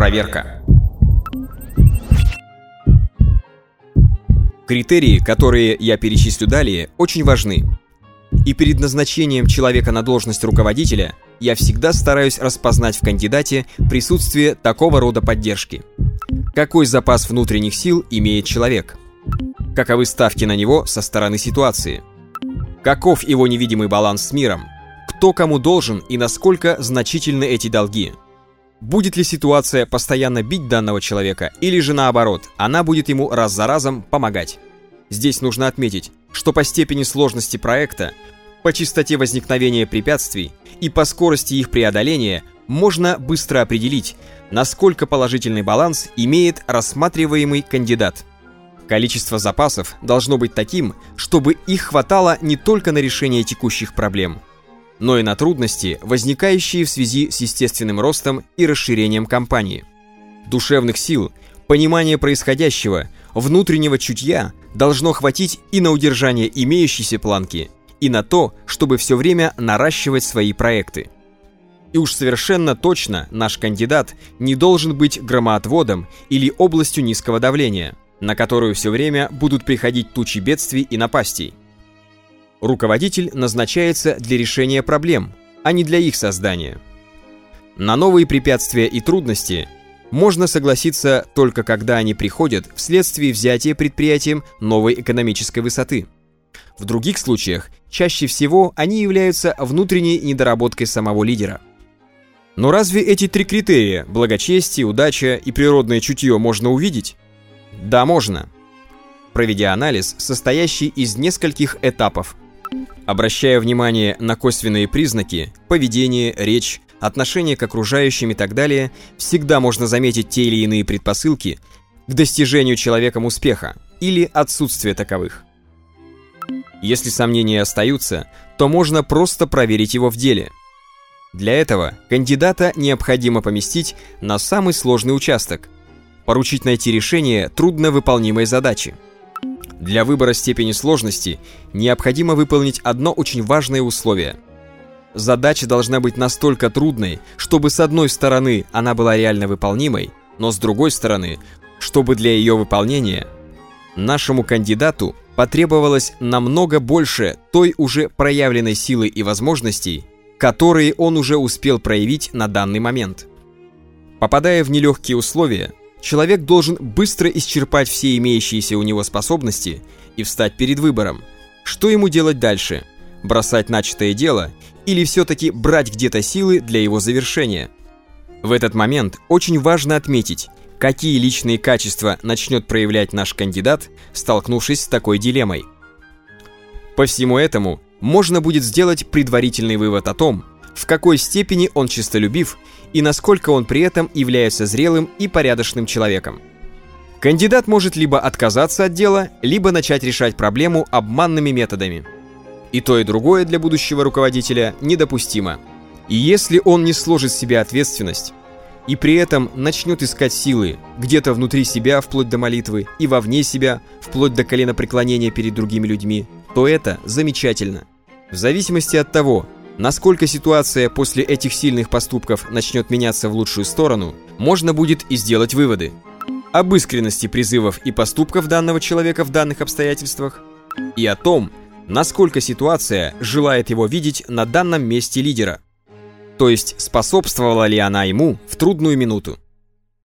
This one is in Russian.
Проверка. Критерии, которые я перечислю далее, очень важны. И перед назначением человека на должность руководителя я всегда стараюсь распознать в кандидате присутствие такого рода поддержки. Какой запас внутренних сил имеет человек? Каковы ставки на него со стороны ситуации? Каков его невидимый баланс с миром? Кто кому должен и насколько значительны эти долги? Будет ли ситуация постоянно бить данного человека, или же наоборот, она будет ему раз за разом помогать? Здесь нужно отметить, что по степени сложности проекта, по частоте возникновения препятствий и по скорости их преодоления можно быстро определить, насколько положительный баланс имеет рассматриваемый кандидат. Количество запасов должно быть таким, чтобы их хватало не только на решение текущих проблем, но и на трудности, возникающие в связи с естественным ростом и расширением компании. Душевных сил, понимания происходящего, внутреннего чутья должно хватить и на удержание имеющейся планки, и на то, чтобы все время наращивать свои проекты. И уж совершенно точно наш кандидат не должен быть громоотводом или областью низкого давления, на которую все время будут приходить тучи бедствий и напастей. Руководитель назначается для решения проблем, а не для их создания. На новые препятствия и трудности можно согласиться только когда они приходят вследствие взятия предприятием новой экономической высоты. В других случаях чаще всего они являются внутренней недоработкой самого лидера. Но разве эти три критерия – благочестие, удача и природное чутье – можно увидеть? Да, можно. Проведя анализ, состоящий из нескольких этапов – Обращая внимание на косвенные признаки, поведение, речь, отношение к окружающим и так далее, всегда можно заметить те или иные предпосылки к достижению человеком успеха или отсутствие таковых. Если сомнения остаются, то можно просто проверить его в деле. Для этого кандидата необходимо поместить на самый сложный участок, поручить найти решение трудновыполнимой задачи. Для выбора степени сложности необходимо выполнить одно очень важное условие. Задача должна быть настолько трудной, чтобы с одной стороны она была реально выполнимой, но с другой стороны, чтобы для ее выполнения нашему кандидату потребовалось намного больше той уже проявленной силы и возможностей, которые он уже успел проявить на данный момент. Попадая в нелегкие условия, Человек должен быстро исчерпать все имеющиеся у него способности и встать перед выбором. Что ему делать дальше? Бросать начатое дело или все-таки брать где-то силы для его завершения? В этот момент очень важно отметить, какие личные качества начнет проявлять наш кандидат, столкнувшись с такой дилеммой. По всему этому можно будет сделать предварительный вывод о том, в какой степени он честолюбив и насколько он при этом является зрелым и порядочным человеком. Кандидат может либо отказаться от дела, либо начать решать проблему обманными методами. И то, и другое для будущего руководителя недопустимо. И если он не сложит себе ответственность, и при этом начнет искать силы где-то внутри себя вплоть до молитвы и вовне себя вплоть до коленопреклонения перед другими людьми, то это замечательно. В зависимости от того, Насколько ситуация после этих сильных поступков начнет меняться в лучшую сторону, можно будет и сделать выводы. Об искренности призывов и поступков данного человека в данных обстоятельствах и о том, насколько ситуация желает его видеть на данном месте лидера. То есть способствовала ли она ему в трудную минуту.